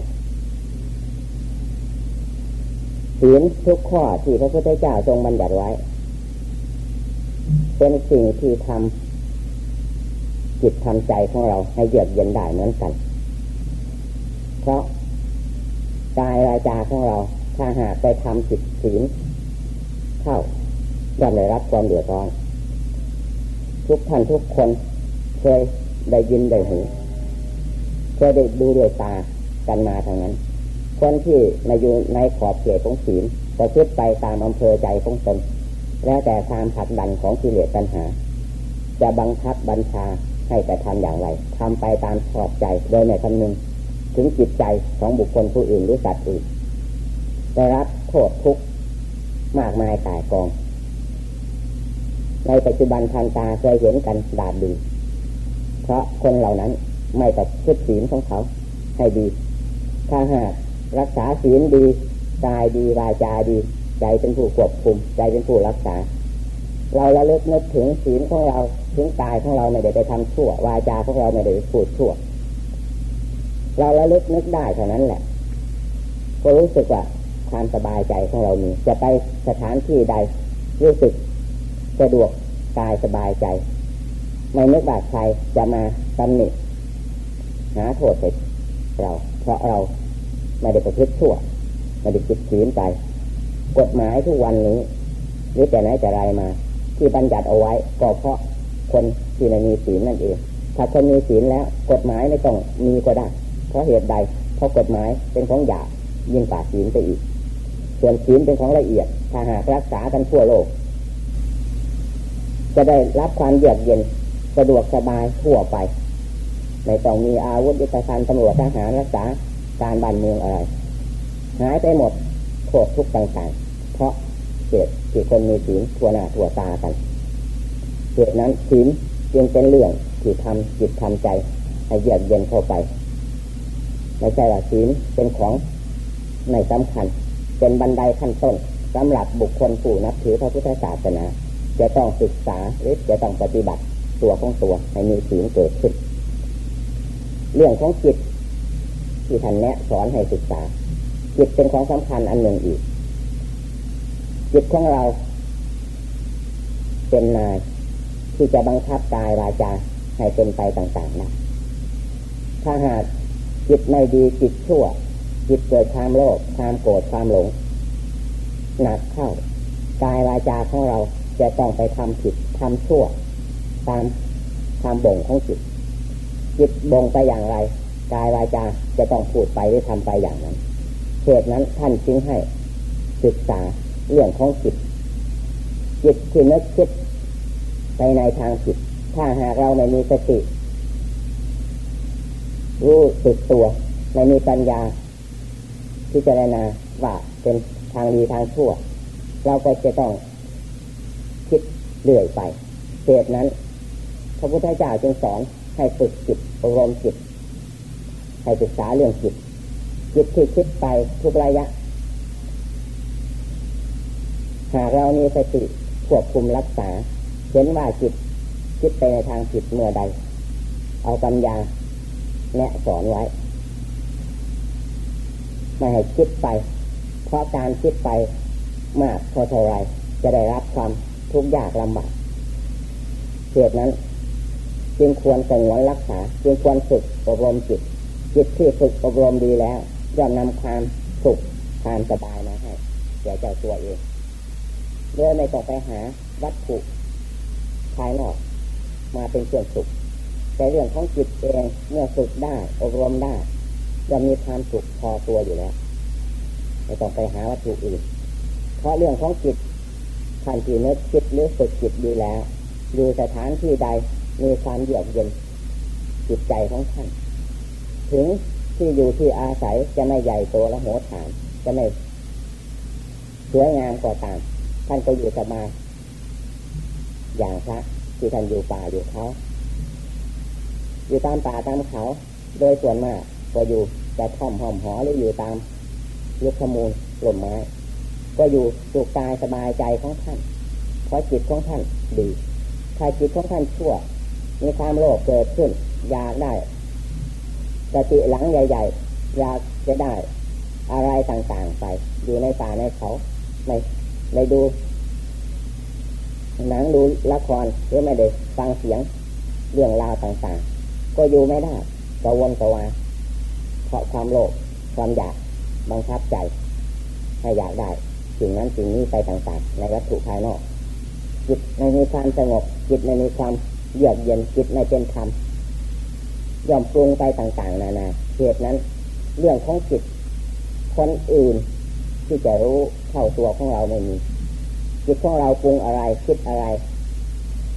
ศีลทุกข้อที่พระพุทธเจ้าทรงบัญญัติไว้ เป็นสิ่งที่ทำ จิตทำใจของเราให้เยือกเย็นได้เหมือนกัน เพราะกายวาจาของเราถ้าหากไปทำจิตศีลเข้าย่อมได้รับความเดือดร้อนทุกท่านทุกคนเคยได้ยินได้หูเคยได้ดูด้วยตากันมาทางนั้น คนที่ในอยู่ในขอบเขตของศีลก็คิดไปตามอำเภอใจของตนแล้วแต่ความผักดันของกิเลสปัญหา จะบังคับบัญชา ให้แต่ทำอย่างไรทำไปตามชอบใจโดยในคำนึงถึงจิตใจของบุคคลผู้อื่นหรือสัตว์อื่นได้รับโทษทุกข์มากมายตายกอง ในปัจจุบันทางตาเคยเห็นกันดาดดี เพราะคนเหล่านั้นไม่ตัดชุดศีลของเขาให้ดี ถ้าหากรักษาศีลดีกายดีวาจาดี ใจเป็นผู้ควบคุม ใจเป็นผู้รักษา เราละลึกนึกถึงศีลของเราถึงกายของเราไม่ได้ไปทำชั่ว วาจาของเราไม่ได้ไปพูดชั่ว เราละลึกนึกได้เท่านั้นแหละ ก็รู้สึกว่าความสบายใจของเรามีจะไปสถานที่ใด รู้สึกสะดวกกายสบายใจไม่นึกบาดใครจะมาตำหนิหาโทษใส่เรา เพราะเราไม่ได้ประพฤติชั่วไม่ได้จิตศีลไป กฎหมายทุกวันนี้หรือแต่ไหนแต่ไรมา ที่บัญญัติเอาไว้ ก็เพราะคนที่ไม่มีศีลนั่นเอง ถ้าคนมีศีลแล้ว กฎหมายไม่ต้องมีก็ได้ เพราะเหตุใด เพราะกฎหมายเป็นของหยาบยิ่งกว่าศีลไปอีก ส่วนศีลเป็นของละเอียด ถ้าหากรักษากันทั่วโลก จะได้รับความเยือกเย็นสะดวกสบายทั่วไป ไม่ต้องมีอาวุธยุทธการตำรวจทหารรักษาการบ้านเมืองอะไร หายไปหมดโทษทุกต่างๆ เพราะเหตุ ที่คนมีศีลทั่วหน้าทั่วตากันเหตุนั้นศีลจึงเป็นเรื่องที่ทำจิตทำใจให้เยือกเย็นเข้าไปไม่ใช่ว่าศีลเป็นของไม่สำคัญ เป็นบันไดขั้นต้นสำหรับบุคคลผู้นับถือพระพุทธศาสนา จะต้องศึกษาหรือจะต้องปฏิบัติตัวของตัวให้มีศีลเกิดขึ้น เรื่องของจิตที่ท่านแนะสอนให้ศึกษาจิตเป็นของสำคัญอันหนึ่งอีก จิตของเรา เป็นนาย ที่จะบังคับกายวาจาให้เป็นไปต่างๆนะถ้าหากจิตไม่ดีจิตชั่ว จิตเกิดความโลภความโกรธความหลงหนักเข้ากายวาจาของเราจะต้องไปทำผิดทำชั่ว ตามความบ่งของจิต จิตบ่งไปอย่างไร กายวาจาจะต้องพูดไปหรือทำไปอย่างนั้นเหตุนั้นท่านจึงให้ศึกษา เรื่องของจิตจิตที่นึกคิดไปในทางผิดถ้าหากเราไม่มีสติรู้สึกตัวไม่มีปัญญาพิจารณาว่าเป็นทางดีทางชั่ว เราก็จะต้องคิดเรื่อยไปเหตุนั้น พระพุทธเจ้าจึงสอนให้ฝึกจิตอบรมจิต ให้ศึกษาเรื่องจิตจิตที่คิดไปทุกระยะ หากเรามีสติควบคุมรักษา เห็นว่าจิตคิดไปในทางผิดเมื่อใด เอาปัญญาแนะสอนไว้ไม่ให้คิดไป เพราะการคิดไปมากพอเท่าไรจะได้รับความทุกข์ยากลำบากเหตุนั้น จึงควรสงวนรักษา จึงควรฝึกอบรมจิต จิตที่ฝึกอบรมดีแล้วย่อมนำความสุขความสบายมาให้แก่เจ้าตัวเอง โดยไม่ต้องไปหาวัตถุภายนอก มาเป็นเครื่องสุขแต่เรื่องของจิตเองเมื่อฝึกได้อบรมได้จะมีความสุขพอตัวอยู่แล้วไม่ต้องไปหาวัตถุอื่น เพราะเรื่องของจิตท่านทีนึกคิดหรือฝึกจิตดีแล้วอยู่สถานที่ใดมีความเยือกเย็นจิตใจของท่านถึงที่อยู่ที่อาศัยจะไม่ใหญ่โตและโหดฐาน จะไม่สวยงามกว่าตาม ท่านก็อยู่สบายอย่างพระที่ท่านอยู่ป่าอยู่เขาอยู่ตามป่าตามเขา โดยส่วนมากก็อยู่แต่ท่อมหอมหอหรืออยู่ตามลูกขมูลกล่มไม้ ก็อยู่สุขกายสบายใจของท่านเพราะจิตของท่านดีถ้าจิตของท่านชั่ว มีความโลภเกิดขึ้น อยากได้สติหลังใหญ่ๆอยากจะได้ อะไรต่างๆไป อยู่ในป่าในเขาใน ในดู หนังดูละครหรือไม่ได้ฟังเสียง เรื่องราวต่างๆ ก็อยู่ไม่ได้กวนกวายเพราะความโลภความอยากบังคับใจให้อยากได้สิ่งนั้นสิ่งนี้ไปต่างๆ ในวัตถุภายนอกจิตไม่มีความสงบจิตไม่มีความเยือกเย็นจิตไม่เป็นธรรมย่อมปรุงไปต่างๆ นานาเหตุนั้น เรื่องของจิตคนอื่น ที่จะรู้เข้าตัวของเราไม่มีจิตของเราปรุงอะไรคิดอะไร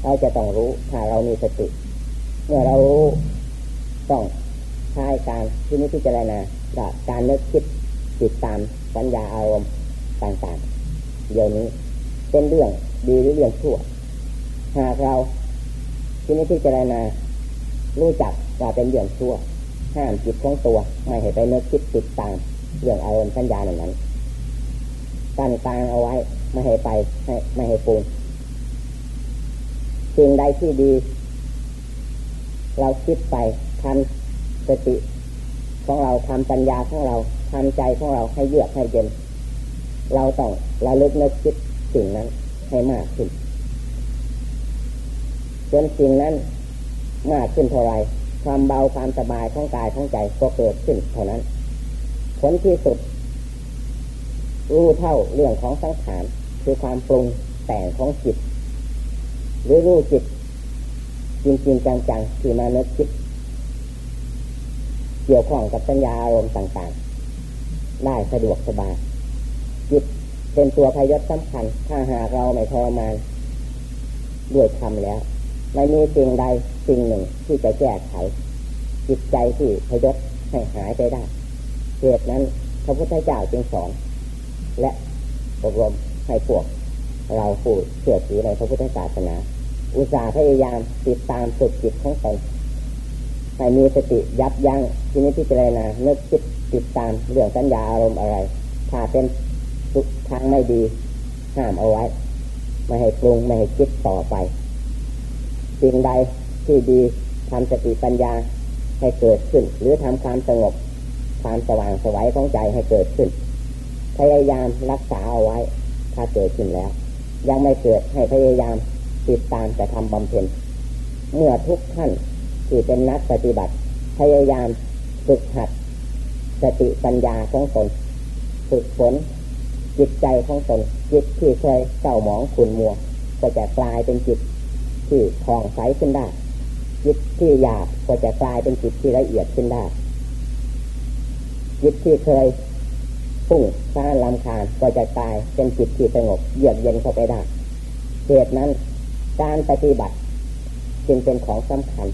เราจะต้องรู้ถ้าเรามีสติ เมื่อเรารู้ต้องใช้การที่นี้ที่จะรนาการนึกคิดติดตามปัญญาอารมณ์ต่างๆ เดี๋ยวนี้เป็นเรื่องดีหรือเรื่องชั่ว หากเราที่นี้ที่จะรนารู้จักว่าเป็นเรื่องชั่ว ห้ามจิตของตัว ไม่ให้ไปนึกคิดติดตามเรื่องอารมณ์ปัญญาเหล่านั้น ตั้งตางเอาไว้ ไม่ให้ไปไม่ให้ปูนสิ่งใดที่ดี เราคิดไปทำสติของเราทำปัญญาของเราทำใจของเราให้เยือกให้เย็น เราต้องระลึกนึกคิดสิ่งนั้นให้มากขึ้นจนสิ่งนั้นมากขึ้นเท่าไรความเบาความสบายของกายของใจก็เกิดขึ้นเท่านั้น ผลที่สุด รู้เท่าเรื่องของสังขารคือความปรุงแต่งของจิตหรือรู้จิตจริงจริงจังๆที่มานึกคิด เกี่ยวข้องกับสัญญาอารมณ์ต่างๆ ได้สะดวกสบายจิตเป็นตัวพยศสำคัญ ถ้าหากเราไม่ทรมานด้วยธรรมแล้วไม่มีสิ่งใดสิ่งหนึ่งที่จะแก้ไข จิตใจที่พยศให้หายไปได้เหตุนั้นพระพุทธเจ้าจึงสอน และอบรมให้พวก เราผู้เชื่อถือในพระพุทธศาสนา อุตสาห์พยายามติดตามฝึกจิตของตนให้มีสติยับยั้งที่นี้พิจารณาเนึกคิดติดตามเรื่องสัญญาอารมณ์อะไร ถ้าเป็นทุกทางไม่ดีห้ามเอาไว้ ไม่ให้ปรุงไม่ให้คิดต่อไป สิ่งใดที่ดีทำสติปัญญาให้เกิดขึ้น หรือทำความสงบความสว่างสวัยของใจให้เกิดขึ้น พยายามรักษาเอาไว้ ถ้าเกิดขึ้นแล้ว ยังไม่เกิดให้พยายามติดตามแต่ทำบำเพ็ญเมื่อทุกท่านที่เป็นนักปฏิบัติ พยายามฝึกหัด สติปัญญาของตนฝึกฝนจิตใจของตนจิตที่เคยเศร้าหมองขุ่นมัว ก็จะกลายเป็นจิตที่ผ่องใสขึ้นได้ จิตที่หยาบก็จะกลายเป็นจิตที่ละเอียดขึ้นได้ จิตที่เคย พุ่งซ่านลำคาญก็จะตายเป็นจิตที่สงบเยือกเย็นเข้าไปได้เหตุนั้นการปฏิบัติจึงเป็นของสำคัญ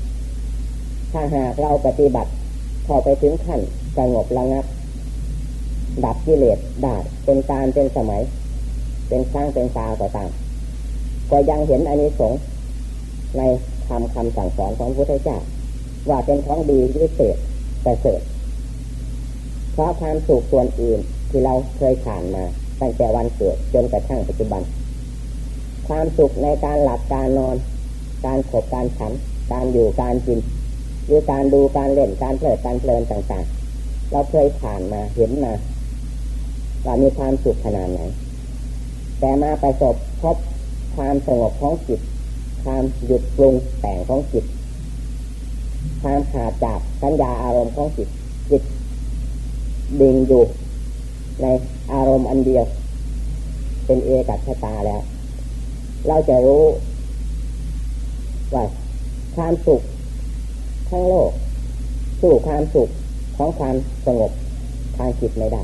ถ้าหากเราปฏิบัติพอไปถึงขั้นสงบระงับ ดับกิเลสได้เป็นการเป็นสมัย เป็นสร้างเป็นตาก็ตาม ก็ยังเห็นอันนี้สงในคำคำสั่งสอนของพระพุทธเจ้าว่าเป็นของดีวิเศษแต่เสริฐเพราะความสุขส่วนอื่น ที่เราเคยผ่านมาตั้งแต่วันเกิดจนกระทั่งปัจจุบัน ความสุขในการหลับการนอน การขบการฉัน การอยู่การกินหรือการดูการเล่นการเพลิดการเพลินต่างๆ เราเคยผ่านมาเห็นมาว่ามีความสุขขนาดไหน แต่มาประสบพบความสงบของจิต ความหยุดปรุงแต่งของจิต ความขาดจากสัญญาอารมณ์ของจิตจิต ดิ่งอยู่ ในอารมณ์อันเดียว เป็นเอกัตตาแล้ว เราจะรู้ว่าความสุขทั้งโลก สู่ความสุขของความสงบทางจิตไม่ได้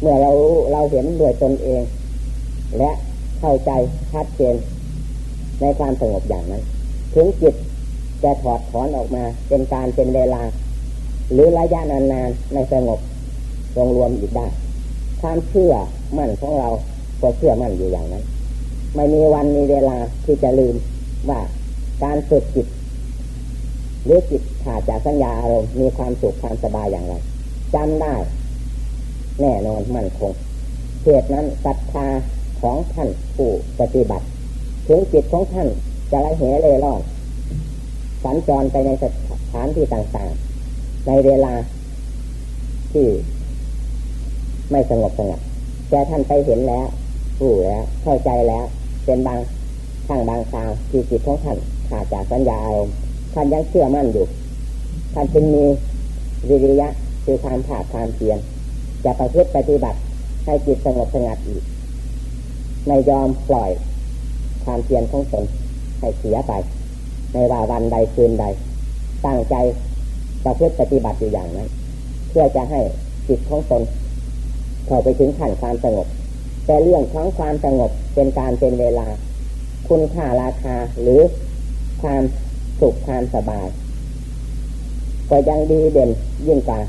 เมื่อเราเราเห็นด้วยตนเอง และเข้าใจชัดเจนในความสงบอย่างนั้น ถึงจิตจะถอดถอนออกมาเป็นการเป็นเวลา หรือระยะนานๆในสงบ รวมรวมอีกได้ความเชื่อมั่นของเราก็เชื่อมั่นอยู่อย่างนั้น ไม่มีวันมีเวลาที่จะลืมว่าการฝึกจิตหรือจิตขาดจากสัญญาอารมณ์มีความสุขความสบายอย่างไรจำได้ แน่นอนมั่นคงเหตุนั้นศรัทธาของท่านผู้ปฏิบัติ ถึงจิตของท่านจะไรเหเล่ร่อนสัญจรไปในสถานที่ต่างๆ ในเวลาที่ ไม่สงบสงบแต่ท่านไปเห็นแล้วรู้แล้วเข้าใจแล้ว เป็นบางทางบางคราวที่จิตของท่านขาดจากสัญญาอารมณ์ท่านยังเชื่อมั่นอยู่ ท่านจึงมีวิริยะคือความผาดความเพียรจะประพฤติปฏิบัติให้จิตสงบสงัดอีกไม่ยอมปล่อยความเพียรของตนให้เสียไปในว่าวันใดคืนใด ตั้งใจประพฤติปฏิบัติอยู่อย่างนั้น เพื่อจะให้จิตของตน เข้าไปถึงขั้นความสงบ แต่เรื่องของความสงบเป็นการเป็นเวลา คุณค่าราคาหรือความสุขความสบาย ก็ยังดีเด่นยิ่งกว่า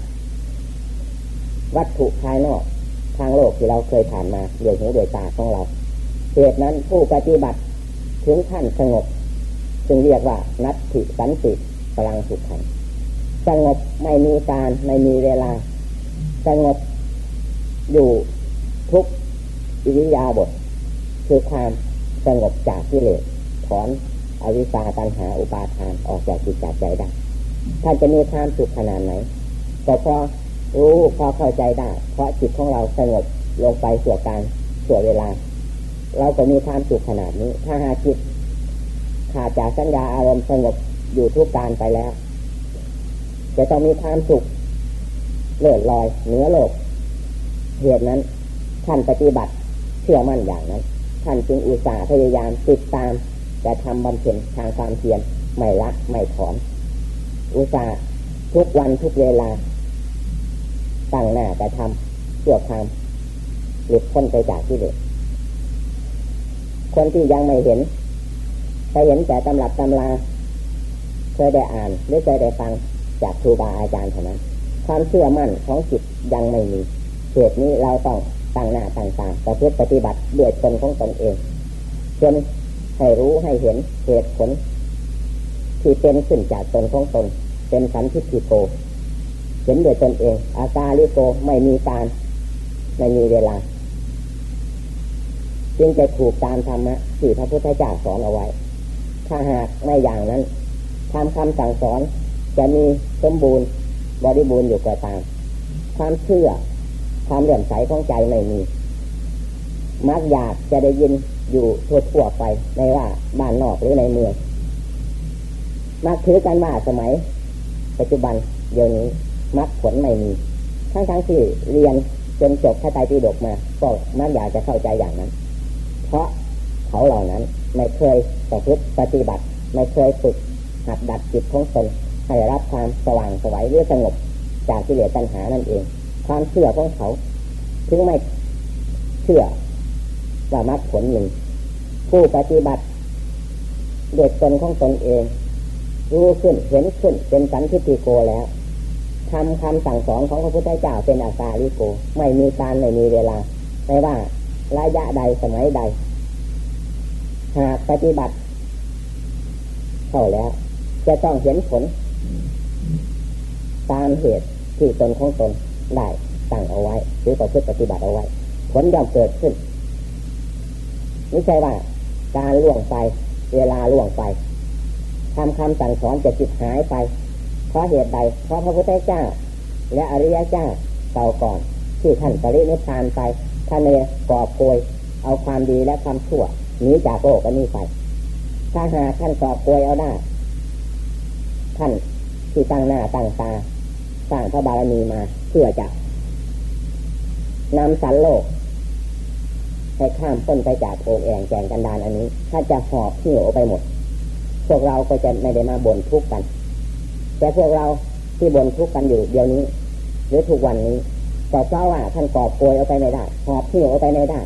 วัตถุภายนอกทางโลกที่เราเคยผ่านมาโดยหูโดยตาของเรา เหตุนั้นผู้ปฏิบัติถึงขั้นสงบ จึงเรียกว่านัตถิสันติพลังสุขขันสงบไม่มีการไม่มีเวลา สงบ อยู่ทุกอิริยาบถคือความสงบจากกิเลสถอนอวิชชาตัญหาอุปาทานออกจากจิตจากใจได้ท่านจะมีความสุขขนาดไหนก็พอรู้พอเข้าใจได้ เพราะจิตของเราสงบลงไปส่วนการส่วนเวลา เราก็มีความสุขขนาดนี้ ถ้าหาจิตขาดจากสัญญาอารมณ์สงบอยู่ทุกการไปแล้ว จะต้องมีความสุขเลื่อนลอยเหนือโลก เหตุนั้น ท่านปฏิบัติเชื่อมั่นอย่างนั้น ท่านจึงอุตส่าห์พยายามติดตาม แต่ทำบำเพ็ญทางความเพียรไม่ละไม่ถอน อุตส่าห์ทุกวันทุกเวลาตั้งหน้าแต่ทำเพื่อความหลุดพ้นไปจากที่เด็กคนที่ยังไม่เห็นไปเห็นแต่ตำรับตำราเคยได้อ่านหรือเคยได้ฟังจากครูบาอาจารย์เท่านั้น ความเชื่อมั่นของจิตยังไม่มี เหตุนี้เราต้องตั้งหน้าตั้งตาประพฤติปฏิบัติด้วยตนของตนเองจนให้รู้ให้เห็นเหตุผล ที่เป็นขึ้นจากตนของตน เป็นสันทิฏฐิโก เห็นด้วยตนเอง อาตาลิโกไม่มีการไม่มีเวลา จึงจะถูกตามธรรมะที่พระพุทธเจ้าสอนเอาไว้ ถ้าหากไม่อย่างนั้นทำคำสั่งสอนจะมีสมบูรณ์บริบูรณ์อยู่ก็ตามความเชื่อ ความเลื่อมใสของใจไม่มี มักอยากจะได้ยินอยู่ทั่วๆไปในว่าบ้านนอกหรือในเมืองมักถือกันว่าสมัย ปัจจุบันเดี๋ยวนี้มักผลไม่มีทั้งทั้งที่เรียนจนจบพระไตรปิฎกมาก็มักอยากจะเข้าใจอย่างนั้น เพราะเขาเหล่านั้นไม่เคยประพฤติปฏิบัติ ไม่เคยฝึกหัดดัดจิตของตนให้รับความสว่างสวัยหรือสงบจากที่เหลือปัญหานั่นเอง ความเชื่อของเขาถึงไม่เชื่อว่ามักผลหนึ่งผู้ปฏิบัติโดยตนของตนเอง รู้ขึ้นเห็นขึ้นเป็นสันทิฏฐิโกแล้วทำคำสั่งสอนของพระพุทธเจ้าเป็นอากาลิโก ไม่มีการไม่มีเวลา ไม่ว่าระยะใดสมัยใด หากปฏิบัติเข้าแล้ว จะต้องเห็นผล ตามเหตุที่ตนของตน ได้ตั้งเอาไว้หรือประพฤติปฏิบัติเอาไว้ ผลย่อมเกิดขึ้นไม่ใช่ว่าการล่วงไป เวลาล่วงไปทำคำสั่งสอนจะจิตหายไป เพราะเหตุใด เพราะพระพุทธเจ้า และอริยเจ้าเก่าก่อน ที่ท่านปรินิพพานไปท่านเลยกอบโกยเอาความดีและความชั่วหนีจากโลกอันนี้ไป ถ้าหากท่านกอบโกยเอาได้ท่านที่ตั้งหน้าตั้งตาสร้างพระบารมีมา เพื่อจะนำสันโลกให้ข้ามพ้นไปจากโอกแองแจงกันดานอันนี้ ถ้าจะหอบที่หวไปหมด พวกเราก็จะไม่ได้มาบ่นทุกข์กัน แต่พวกเราที่บ่นทุกข์กันอยู่เดี๋ยวนี้ หรือทุกวันนี้ก็เพราะว่าท่านกอบโกยเอาไปไม่ได้ หอบที่หวเอาไปไม่ได้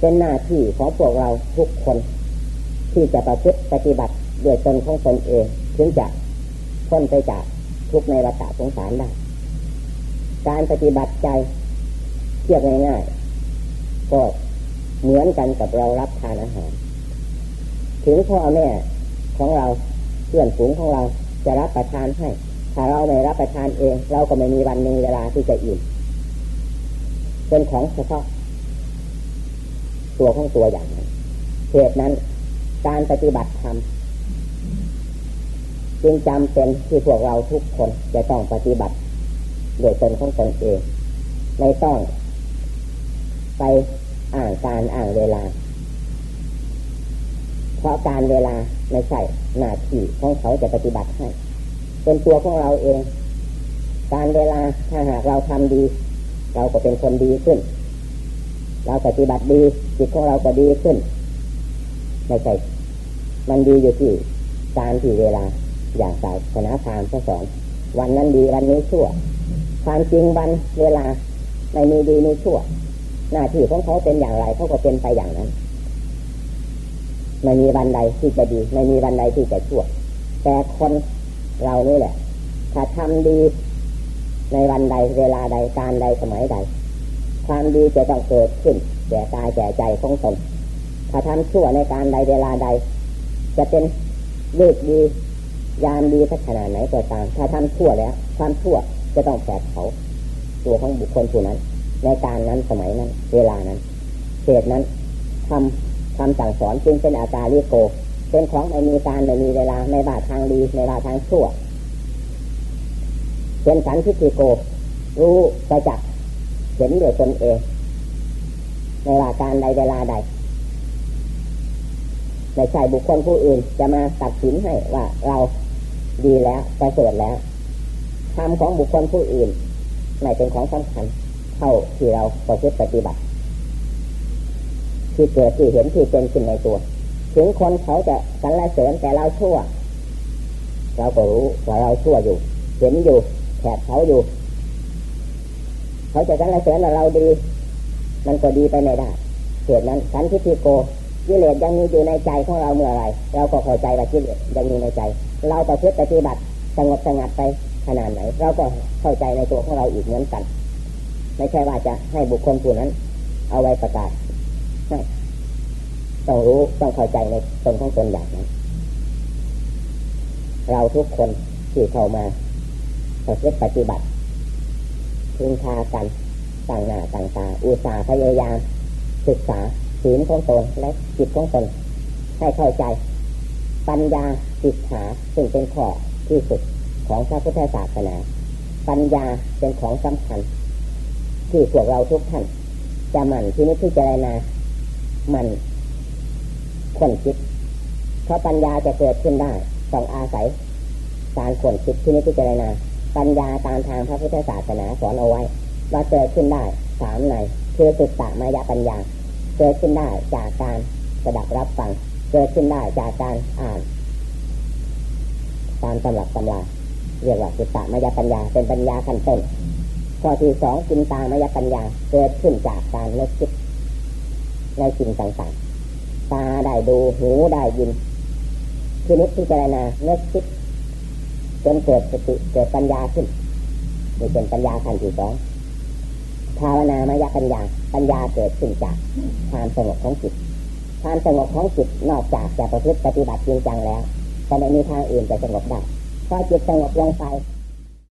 เป็นหน้าที่ของพวกเราทุกคน ที่จะประพฤติปฏิบัติด้วยตนของตนเอง ถึงจะพ้นไปจาก ทุกในวัฏสงสารได้การปฏิบัติใจเทียบง่ายๆก็เหมือนกันกับเรารับทานอาหาร ถึงพ่อแม่ของเราเพื่อนฝูงของเราจะรับประทานให้ ถ้าเราไม่รับประทานเอง เราก็ไม่มีวันมีเวลาที่จะอิ่มเป็นของเฉพาะตัวของตัวอย่างนั้นเหตุนั้น การปฏิบัติธรรม จึงจำเป็นที่พวกเราทุกคนจะต้องปฏิบัติโดยตนของตนเองไม่ต้องไปอ่านการอ่านเวลา เพราะการเวลาไม่ใช่หน้าที่ของเขาจะปฏิบัติให้เป็นตัวของเราเอง การเวลาถ้าหากเราทำดี เราก็เป็นคนดีขึ้น เราปฏิบัติดีจิตของเราก็ดีขึ้น ไม่ใช่ มันดีอยู่ที่การที่เวลา อย่างศาสนาพราหมณ์สอนวันนั้นดีวันนี้ชั่ว ความจริงวันเวลาไม่มีดีมีชั่ว หน้าที่ของเขาเป็นอย่างไรเขาก็เป็นไปอย่างนั้นไม่มีวันใดที่จะดี ไม่มีวันใดที่จะชั่ว แต่คนเรานี่แหละ ถ้าทำดีในวันใดเวลาใดการใดสมัยใด ความดีจะต้องเกิดขึ้นแก่กายแก่ใจของตนถ้าทำชั่วในการใดเวลาใด จะเป็นเลือกดี ยามดีสักขนาดไหนก็ตาม ถ้าทำชั่วแล้ว ความชั่วจะต้องแผดเผาตัวของบุคคลผู้นั้น ในการนั้นสมัยนั้น เวลานั้นเหตุนั้นทำคำสั่งสอนจึงเป็นอาการลิโก เป็นของไม่มีการไม่มีเวลาในบาทางดีในบาทางชั่วเป็นสันทิฏฐิโก รู้ไปจักเห็นด้วยตนเองในว่าการใดเวลาใดไม่ใช่บุคคลผู้อื่นจะมาตัดสินให้ว่าเรา ดีแล้วประเสริฐแล้วธรรมของบุคคลผู้อื่นไม่เป็นของสำคัญเท่าที่เราประพฤติปฏิบัติ ที่เกิดที่เห็นที่เป็นขึ้นในตัว ถึงคนเขาจะสรรเสริญแต่เราชั่ว เราก็รู้ว่าเราชั่วอยู่ เห็นอยู่แผดเขาอยู่ เขาจะสรรเสริญว่าเราดี มันก็ดีไปไม่ได้เหตุนั้นสันทิฏฐิโกกิเลสยังมีอยู่ในใจของเราเมื่อไรเราก็เข้าใจว่ากิเลสยังมีในใจ เราประพฤติปฏิบัติสงบสงัดไปขนาดไหน เราก็เข้าใจในตัวของเราอีกเหมือนกัน ไม่ใช่ว่าจะให้บุคคลผู้นั้น เอาไว้ประกาศต้องรู้ต้องเข้าใจในตนของตนอย่างนั้น เราทุกคนที่เข้ามาประพฤติปฏิบัติพึงพากันต่างหน้าต่างตาอุตสาห์พยายาม ศึกษาศีลของตนและจิตของตนให้เข้าใจ ปัญญา จิตหาซึ่งเป็นข้อที่สุดของพระพุทธศาสนา ปัญญาเป็นของสำคัญ ที่พวกเราทุกท่าน จะหมั่นที่นิพพิจารณาหมั่นคนคิด เพราะปัญญาจะเกิดขึ้นได้ต้องอาศัยการขนคิดที่นิพพิจารณา ปัญญาตามทางพระพุทธศาสนาสอนเอาไว้ ว่าเกิดขึ้นได้สามในคือสุตตมายาปัญญา เกิดขึ้นได้จากการสดับรับฟัง เกิดขึ้นได้จากการอ่าน ตามตำรับตำราเรียกว่าสุตตามายปัญญาเป็นปัญญาขั้นต้นข้อที่สองกินตามายปัญญาเกิดขึ้นจากการเลิกคิดในสิ่งต่างๆตาได้ดูหูได้ยินทีนิดพิจารณาเลิกคิดจนเกิดสติเกิดปัญญาขึ้นนี่เป็นปัญญาขั้นที่สองภาวนามายปัญญา ปัญญาเกิดขึ้นจากความสงบของจิตความสงบของจิตนอกจากจะประพฤติปฏิบัติจริงจังแล้ว ก็ไม่มีทางอื่นจะสงบได้ถ้าจิตสงบลงไป